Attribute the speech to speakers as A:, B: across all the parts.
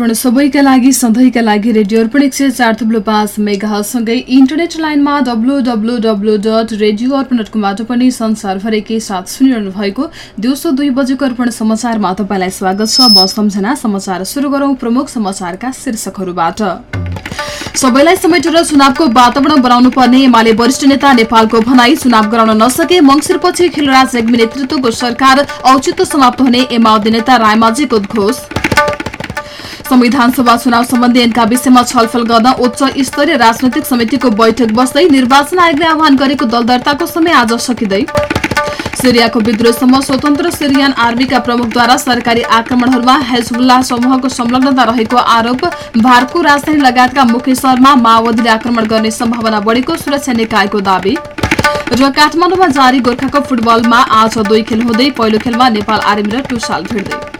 A: अर्पण सबैका लागि सधैँका लागि रेडियो अर्पण एक सय चार थुप्लो पाँच मेगासँगै इन्टरनेट लाइनमा W W W dot radio Arpan dot कमबाट पनि संसारभरिकै साथ सुनिरहनु भएको दिउँसो दुई बजेको अर्पण समाचारमा तपाईँलाई स्वागत छ। म सम्झना समाचार सुरु गरौँ प्रमुख समाचारका शीर्षकहरूबाट। सबैलाई समेटेर चुनावको वातावरण बनाउनु पर्ने एमाले वरिष्ठ नेता नेपालको भनाई चुनाव गराउन नसके मङ्सिरपछि खिलराज रेग्मी नेतृत्वको सरकार औचित्य समाप्त हुने एमाले नेता रायमाझीको उद्घोष संविधान सभा चुनाव सम्बन्धी यिनका विषयमा छलफल गर्न उच्च स्तरीय राजनैतिक समितिको बैठक बस्दै निर्वाचन आयोगले आह्वान गरेको दल दर्ताको समय आज सकिँदै सिरियाको विद्रोहसम्म स्वतन्त्र सिरियन आर्मीका प्रमुखद्वारा सरकारी आक्रमणहरूमा हेजबुल्ला समूहको संलग्नता रहेको आरोप भारतको राजधानी लगायतका मुख्य शहरमा माओवादीले आक्रमण गर्ने सम्भावना बढेको सुरक्षा निकायको दावी। र काठमाडौँमा जारी गोर्खाको फुटबलमा आज दुई खेल हुँदै पहिलो खेलमा नेपाल आर्मी र टुसाल भिड्दै।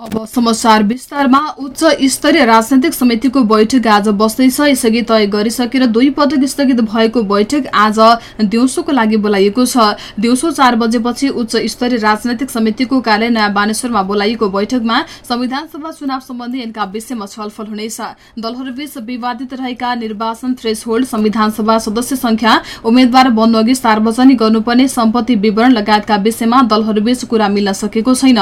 A: अब समाचार विस्तारमा उच्च स्तरीय राजनैतिक समितिको बैठक आज बस्दैछ। यसअघि तय गरिसकेर दुई पटक स्थगित भएको बैठक आज दिउँसोको लागि बोलाइएको छ। दिउँसो चार बजेपछि उच्च स्तरीय राजनैतिक समितिको कार्यालय नयाँ बानेश्वरमा बोलाइएको बैठकमा संविधान सभा चुनाव सम्बन्धी यिनका विषयमा छलफल हुनेछ। दलहरूबीच विवादित रहेका निर्वाचन थ्रेस होल्ड संविधान सभा सदस्य संख्या उम्मेद्वार बन्नु अघि सार्वजनिक गर्नुपर्ने सम्पत्ति विवरण लगायतका विषयमा दलहरूबीच कुरा मिल्न सकेको छैन।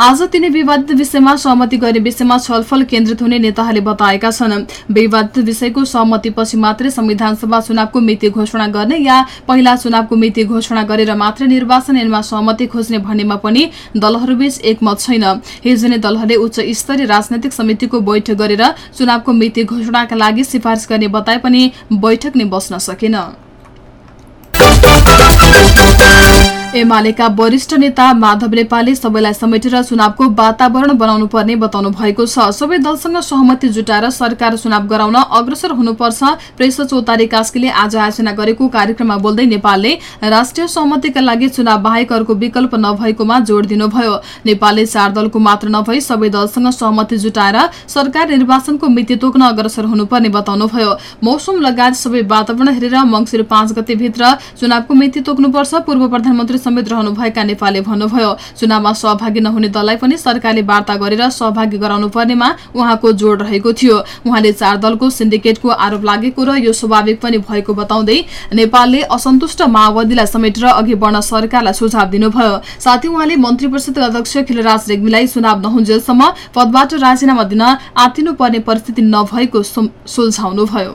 A: आज तिनै विवादित विषयमा सहमति गर्ने विषयमा छलफल केन्द्रित हुने नेताहरूले बताएका छन्। विवादित विषयको सहमतिपछि मात्रै संविधान सभा चुनावको मिति घोषणा गर्ने या पहिला चुनावको मिति घोषणा गरेर मात्रै निर्वाचन ऐनमा सहमति खोज्ने भन्नेमा पनि दलहरूबीच एकमत छैन। हिजो नै दलहरूले उच्च स्तरीय राजनैतिक समितिको बैठक गरेर चुनावको मिति घोषणाका लागि सिफारिस गर्ने बताए पनि बैठक नै बस्न सकेन। एमालेका वरिष्ठ नेता माधव नेपालले सबैलाई समेटेर चुनावको वातावरण बनाउनु पर्ने बताउनु भएको छ। सबै दलसँग सहमति जुटाएर सरकार चुनाव गराउन अग्रसर हुनुपर्छ। प्रेस चौतारी कास्कीले आज आयोजना गरेको कार्यक्रममा बोल्दै नेपालले राष्ट्रिय सहमतिका लागि चुनाव बाहेक अर्को विकल्प नभएकोमा जोड़ दिनुभयो। नेपालले चार दलको मात्र नभई सबै दलसँग सहमति जुटाएर सरकार निर्वाचनको मिति तोक्न अग्रसर हुनुपर्ने बताउनुभयो। मौसम लगायत सबै वातावरण हेरेर मंगिर पाँच गतेभित्र चुनावको मिति तोक्नुपर्छ। पूर्व प्रधानमन्त्री समेत रहनुभएका नेपालले भन्नुभयो चुनावमा सहभागी नहुने दललाई पनि सरकारले वार्ता गरेर सहभागी गराउनु पर्नेमा उहाँको जोड़ रहेको थियो। उहाँले चार दलको सिन्डिकेटको आरोप लागेको र यो स्वाभाविक पनि भएको बताउँदै नेपालले असन्तुष्ट माओवादीलाई समेटेर अघि बढ्न सरकारलाई सुझाव दिनुभयो। साथै उहाँले मन्त्री परिषद अध्यक्ष खिलराज रेग्मीलाई चुनाव नहुन्जेलसम्म पदबाट राजीनामा दिन आतिनु पर्ने परिस्थिति नभएको सुल्झाउनुभयो।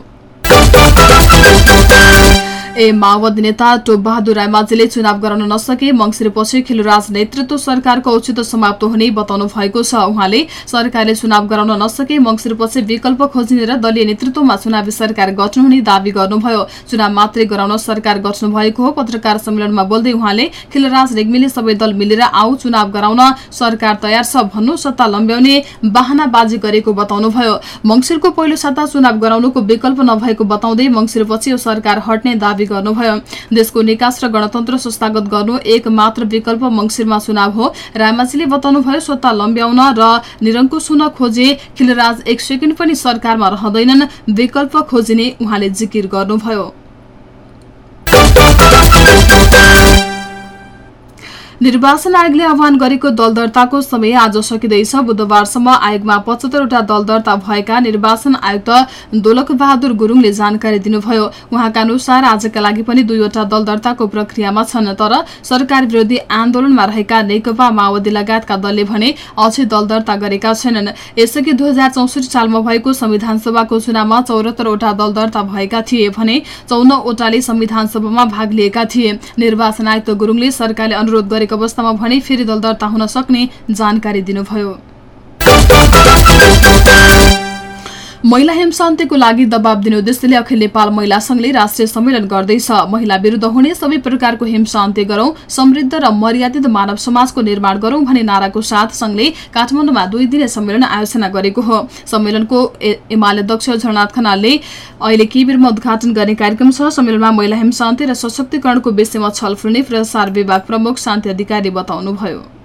A: ए माओवादी नेता टोपबहादुर रायमाझीले चुनाव गराउन नसके मंगिरपछि खिलराज नेतृत्व सरकारको औचित्य समाप्त हुने बताउनु भएको छ। उहाँले सरकारले चुनाव गराउन नसके मंगिरपछि विकल्प खोजिने र दलीय नेतृत्वमा चुनावी सरकार गठन हुने दावी गर्नुभयो। चुनाव मात्रै गराउन सरकार गठन भएको हो। पत्रकार सम्मेलनमा बोल्दै उहाँले खिलराज रेग्मीले सबै दल मिलेर आऊ चुनाव गराउन सरकार तयार छ भन्नु सत्ता लम्ब्याउने बाहनाबाजी गरेको बताउनुभयो। मंगिरको पहिलो साता चुनाव गराउनुको विकल्प नभएको बताउँदै मंगिरपछि यो सरकार हट्ने दावी दावी गर्नुभयो देशको निकास र गणतन्त्र संस्थागत गर्नु एक मात्र विकल्प मंगिरमा चुनाव हो। रायमाझीले बताउनुभयो सत्ता लम्ब्याउन र निरङ्कुश हुन खोजे खिलराज एक सेकेन्ड पनि सरकारमा रहँदैनन्। विकल्प खोजिने उहाँले जिकिर गर्नुभयो। निर्वाचन आयोगले आह्वान गरेको दल दर्ताको समय आज सकिँदैछ। बुधबारसम्म आयोगमा पचहत्तरवटा दल दर्ता भएका निर्वाचन आयुक्त दोलक बहादुर गुरूङले जानकारी दिनुभयो। उहाँका अनुसार आजका लागि पनि दुईवटा दल दर्ताको प्रक्रियामा छन् तर सरकार विरोधी आन्दोलनमा रहेका नेकपा माओवादी लगायतका दलले भने अझै दल दर्ता गरेका छैनन्। यसअघि दुई हजार चौसठी सालमा भएको संविधान सभाको चुनावमा चौरात्तरवटा दल दर्ता भएका थिए भने चौनवटाले संविधान सभामा भाग लिएका थिए। निर्वाचन आयुक्त गुरूङले सरकारले अनुरोध गरेको भएको अवस्थामा भने फेरि दल दर्ता हुन सक्ने जानकारी दिनुभयो। महिला हिमशान्तिको लागि दबाव दिने उद्देश्यले अखिल नेपाल महिला संघले राष्ट्रिय सम्मेलन गर्दैछ। महिला विरूद्ध हुने सबै प्रकारको हिमशान्ति गरौं समृद्ध र मर्यादित मानव समाजको निर्माण गरौं भन्ने नाराको साथ संघले काठमाडौँमा दुई दिने सम्मेलन आयोजना गरेको हो। सम्मेलनको एमाले अध्यक्ष झरनाथ खनालले अहिले केबीरमा उद्घाटन गर्ने कार्यक्रम छ? सम्मेलनमा महिला हिमशान्ति र सशक्तिकरणको विषयमा छलफल प्रसार विभाग प्रमुख शान्ति अधिकारी बताउनुभयो।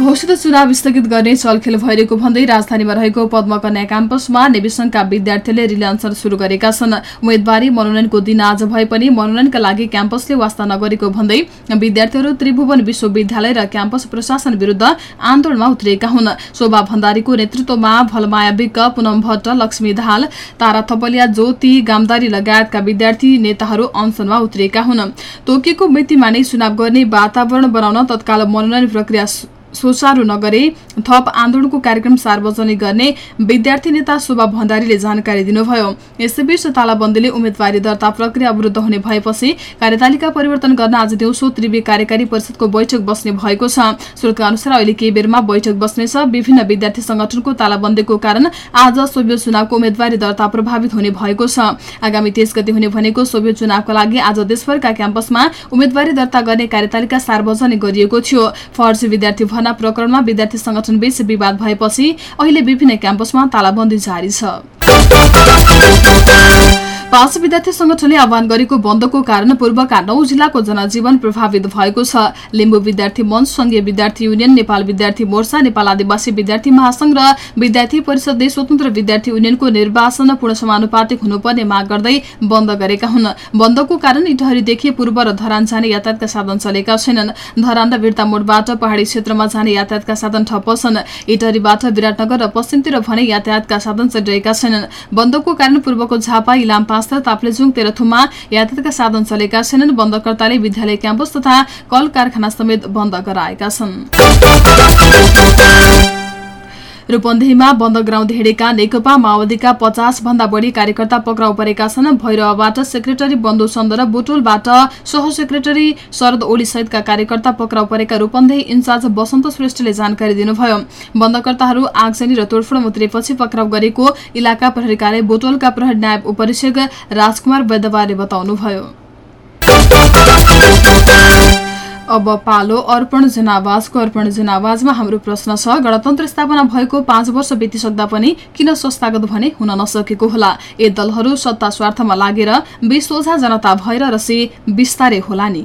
A: घोषित चुनाव स्थगित गर्ने चलखेल भइरहेको भन्दै राजधानीमा रहेको पद्मकन्या क्याम्पसमा नेविसंघका विद्यार्थीले रिलान्सर शुरू गरेका छन्। उम्मेदवारी मनोनयनको दिन आज भए पनि मनोनयनका लागि क्याम्पसले वास्ता नगरेको भन्दै विद्यार्थीहरू त्रिभुवन विश्वविद्यालय र क्याम्पस प्रशासन विरूद्ध आन्दोलनमा उत्रिएका हुन्। शोभा भण्डारीको नेतृत्वमा भलमाया विक पुनम भट्ट लक्ष्मी दाहाल तारा थपलिया ज्योति गामदारी लगायतका विद्यार्थी नेताहरू अनसनमा उत्रिएका हुन्। तोकिएको मितिमा नै चुनाव गर्ने वातावरण बनाउन तत्काल मनोनयन प्रक्रिया सुचारू नगरे थप आन्दोलनको कार्यक्रम सार्वजनिक गर्ने विद्यार्थी नेता शोभा भण्डारीले जानकारी दिनुभयो। यसैबीच तालाबन्दीले उम्मेद्वारी दर्ता प्रक्रिया अवरुद्ध हुने भएपछि कार्यतालिका परिवर्तन गर्न आज दिउँसो त्रिवी कार्यकारी परिषदको बैठक बस्ने भएको छ। स्रोतका अनुसार अहिले केही बेरमा बैठक बस्नेछ। विभिन्न विद्यार्थी संगठनको तालाबन्दीको कारण आज सोभियत चुनावको उम्मेद्वारी दर्ता प्रभावित हुने भएको छ। आगामी तेइस गति हुने भनेको सोभियत चुनावका लागि आज देशभरका क्याम्पसमा उम्मेद्वारी दर्ता गर्ने कार्यतालिका सार्वजनिक गरिएको थियो। फर्जी विद्यार्थी भर्ना प्रकरणमा विद्यार्थी संगठनबीच विवाद भएपछि अहिले विभिन्न क्याम्पसमा तालाबन्दी जारी छ। पाँच विद्यार्थी संगठनले आह्वान गरेको बन्दको कारण पूर्वका नौ जिल्लाको जनजीवन प्रभावित भएको छ। लिम्बू विद्यार्थी मञ्च संघीय विद्यार्थी युनियन नेपाल विद्यार्थी मोर्चा नेपाल आदिवासी विद्यार्थी महासंघ र विद्यार्थी परिषदले स्वतन्त्र विद्यार्थी युनियनको निर्वाचन पूर्ण समानुपातिक हुनुपर्ने माग गर्दै बन्द गरेका हुन्। बन्दको कारण इटहरीदेखि पूर्व र धरान जाने यातायातका साधन चलेका छैनन्। धरान र वीरता मोडबाट पहाड़ी क्षेत्रमा जाने यातायातका साधन ठप्प छन् इटहरीबाट विराटनगर र पश्चिमतिर भने यातायातका साधन चलिरहेका छैनन्। बन्दको कारण पूर्वको झापा इलाम पाँच ताप्लेजुङ तेह्रथुममा यातायातका साधन चलेका छैनन् बन्दकर्ताले विद्यालय क्याम्पस तथा कल कारखाना समेत बन्द गराएका छन्। रूपन्देहीमा बन्द ग्राउण्ड हिँडेका नेकपा माओवादीका पचास भन्दा बढ़ी कार्यकर्ता पक्राउ परेका छन्। भैरवबाट सेक्रेटरी बन्धु चन्द र बुटोलबाट सह सेक्रेटरी शरद ओली सहितका कार्यकर्ता पक्राउ परेका रूपन्देही इन्चार्ज बसन्त श्रेष्ठले जानकारी दिनुभयो। बन्दकर्ताहरू आगजनी र तोडफोड उत्रेपछि पक्राउ गरेको इलाका प्रहरी कार्य बोटोलका प्रहरी नायब उपरीक्षक राजकुमार वैद्यवारले बताउनुभयो। अब पालो अर्पण जनावाजको अर्पण जनावाजमा हाम्रो प्रश्न छ। गणतन्त्र स्थापना भएको पाँच वर्ष बितिसक्दा पनि किन संस्थागत भने हुन नसकेको होला? ए दलहरू सत्ता स्वार्थमा लागेर बेसोझा जनता भएर रसे बिस्तारै होला नि।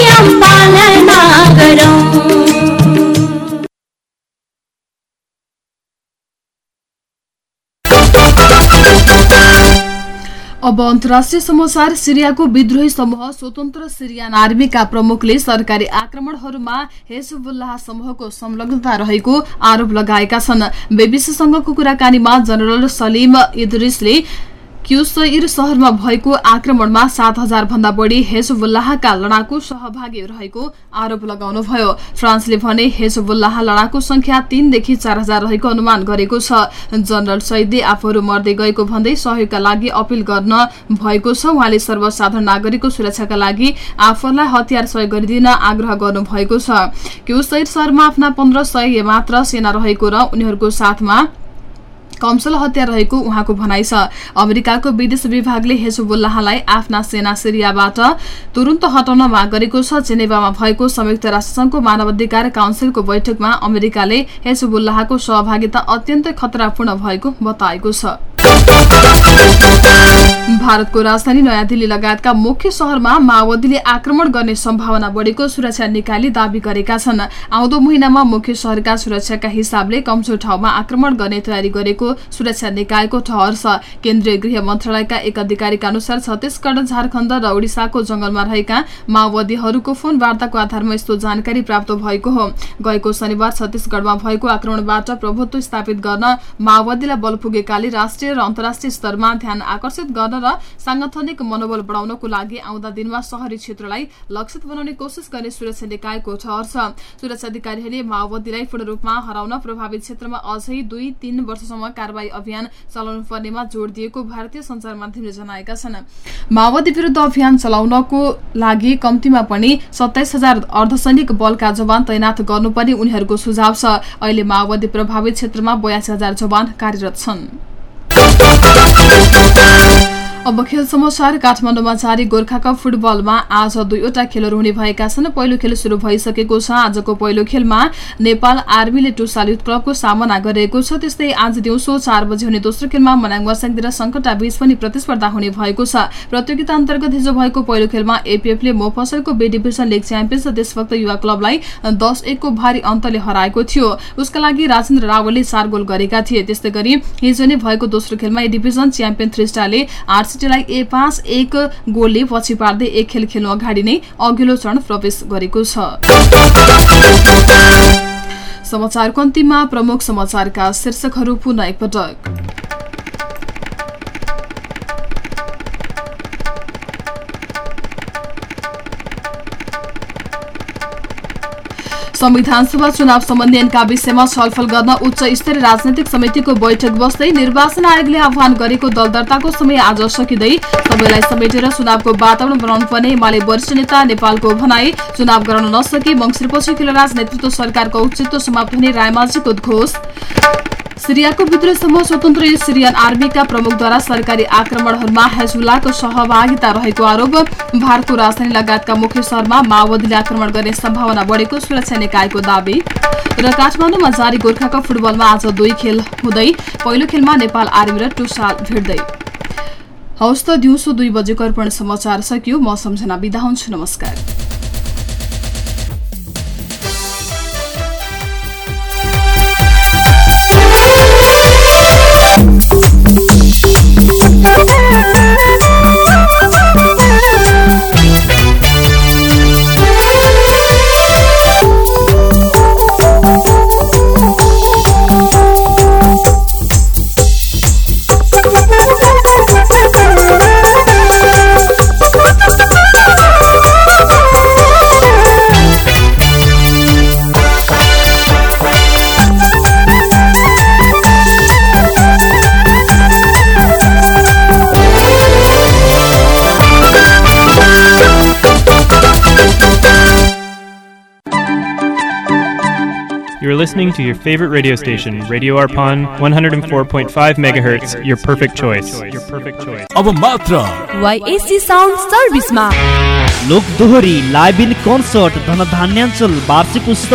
A: अब अन्तर्राष्ट्रिय समाचार सिरियाको विद्रोही समूह स्वतन्त्र सिरियान आर्मीका प्रमुखले सरकारी आक्रमणहरूमा हेसबुल्लाह समूहको संलग्नता रहेको आरोप लगाएका छन्। बेबिसीसँगको कुराकानीमा जनरल सलिम इद्रिसले क्युसैर शहरमा भएको आक्रमणमा सात हजार भन्दा बढ़ी हेजबुल्लाहका लडाकु सहभागी रहेको आरोप लगाउनुभयो फ्रान्सले भने हेजबुल्लाह लडाकु संख्या तीनदेखि चार हजार रहेको अनुमान गरेको छ। जनरल सैदले आफूहरू मर्दै गएको भन्दै सहयोगका लागि अपील गर्न भएको छ। उहाँले सर्वसाधारण नागरिकको सुरक्षाका लागि आफूलाई हतियार सहयोग गरिदिन आग्रह गर्नुभएको छ। क्युसैर शहरमा आफ्ना पन्ध्र सय मात्र सेना रहेको र उनीहरूको साथमा कमसल हतियार रहेको उहाँको भनाइ छ। अमेरिकाको विदेश विभागले हेजबुल्लाहलाई आफ्ना सेना सिरियाबाट तुरन्त हटाउन माग गरेको छ। जेनेवामा भएको संयुक्त राष्ट्रसंघको मानवाधिकार काउन्सिलको बैठकमा अमेरिकाले हेजबुल्लाहको सहभागिता अत्यन्तै खतरापूर्ण भएको बताएको छ। भारतको राजधानी नयाँ दिल्ली लगायतका मुख्य शहरमा माओवादीले आक्रमण गर्ने सम्भावना बढेको सुरक्षा निकायले दावी गरेका छन्। आउँदो महिनामा मुख्य शहरका सुरक्षाका हिसाबले कमजोर ठाउँमा आक्रमण गर्ने तयारी गरेको सुरक्षा निकायको ठहर छ। केन्द्रीय गृह मन्त्रालयका एक अधिकारीका अनुसार छत्तीसगढ़ झारखण्ड र ओडिसाको जंगलमा रहेका माओवादीहरूको फोन वार्ताको आधारमा यस्तो जानकारी प्राप्त भएको हो। गएको शनिबार छत्तीसगढ़मा भएको आक्रमणबाट प्रभुत्व स्थापित गर्न माओवादीलाई बल पुगेकाले राष्ट्रिय र अन्तर्राष्ट्रिय स्तरमा ध्यान आकर्षित गर्न र सांगठनिक मनोबल बढाउनको लागि आउँदा दिनमा शहरी क्षेत्रलाई लक्षित बनाउने कोशिश गर्ने सुरक्षा निकायको ठहर छ। सुरक्षा अधिकारीहरूले माओवादीलाई पूर्ण रूपमा हराउन प्रभावित क्षेत्रमा अझै दुई तीन वर्षसम्म कार्यवाही अभियान चलाउनु पर्नेमा जोड़ दिएको भारतीय संचार माध्यमले जनाएका छन्। माओवादी विरूद्ध अभियान चलाउनको लागि कम्तीमा पनि सत्ताइस हजार अर्धसैनिक बलका जवान तैनात गर्नुपर्ने उनीहरूको सुझाव छ। अहिले माओवादी प्रभावित क्षेत्रमा बयासी हजार जवान कार्यरत छन्। अब खेल समाचार काठमाडौँमा जारी गोर्खा कप फुटबलमा आज दुईवटा खेलहरू हुने भएका छन्। पहिलो खेल शुरू भइसकेको छ। आजको पहिलो खेलमा नेपाल आर्मीले टुसाल युथ क्लबको सामना गरेको छ। त्यस्तै आज दिउँसो चार बजे हुने दोस्रो खेलमा मनाङ वर्साङतिर सङ्कटा बीच पनि प्रतिस्पर्धा हुने भएको छ। प्रतियोगिता अन्तर्गत हिजो भएको पहिलो खेलमा एपीएफले मोफसलको बे डिभिजन लिग च्याम्पियन्स देशभक्त युवा क्लबलाई दस एकको भारी अन्तले हराएको थियो। उसका लागि राजेन्द्र रावलले चार गोल गरेका थिए। त्यस्तै गरी हिजो नै भएको दोस्रो खेलमा ए डिभिजन च्याम्पियन थ्रिस्टाले आरसिटीलाई ए पाँच एक गोलले पछि पार्दै एक खेल खेल्नु अगाडि नै अघिल्लो चरण प्रवेश गरेको छ। समाचारको अन्तिममा प्रमुख समाचारका शीर्षकहरू पुनः एकपटक। संविधान सभा चुनाव सम्बन्धी ऐनका विषयमा छलफल गर्न उच्च स्तरीय राजनैतिक समितिको बैठक बस्दै निर्वाचन आयोगले आह्वान गरेको दल दर्ताको समय आज सकिँदै सबैलाई समेटेर चुनावको वातावरण बनाउनु पर्ने एमाले वरिष्ठ नेता नेपालको भनाई चुनाव गराउन नसके मङ्सिरपछि खिलराज नेतृत्व सरकारको औचित्य समाप्त हुने रायमाझीको उद्घोष सिरियाको विद्रोहसम्म स्वतन्त्र सिरियन आर्मीका प्रमुखद्वारा सरकारी आक्रमणहरूमा हेजुल्लाको सहभागिता रहेको आरोप। भारतको राजधानी लगायतका मुख्य शहरमा माओवादीले आक्रमण गर्ने सम्भावना बढेको सुरक्षा निकायको दावी। र काठमाडौँमा जारी गोर्खा कप फुटबलमा आज दुई खेल हुँदै पहिलो खेलमा नेपाल आर्मी र टुसाल भिड्दै। हौस् त दिउँसो दुई बजेको अर्पण समाचार सकियो। म सम्झना बिदा हुन्छु। नमस्कार।
B: listening to your favorite radio station, Radio Arpon, 104.5 megahertz, your perfect choice. Your perfect choice.
C: अब मात्र
D: वाइएससी साउन्ड सर्भिसमा
E: लोक दोहोरी लाइभ इन कन्सर्ट धनधान्याञ्चल वार्षिक उत्सव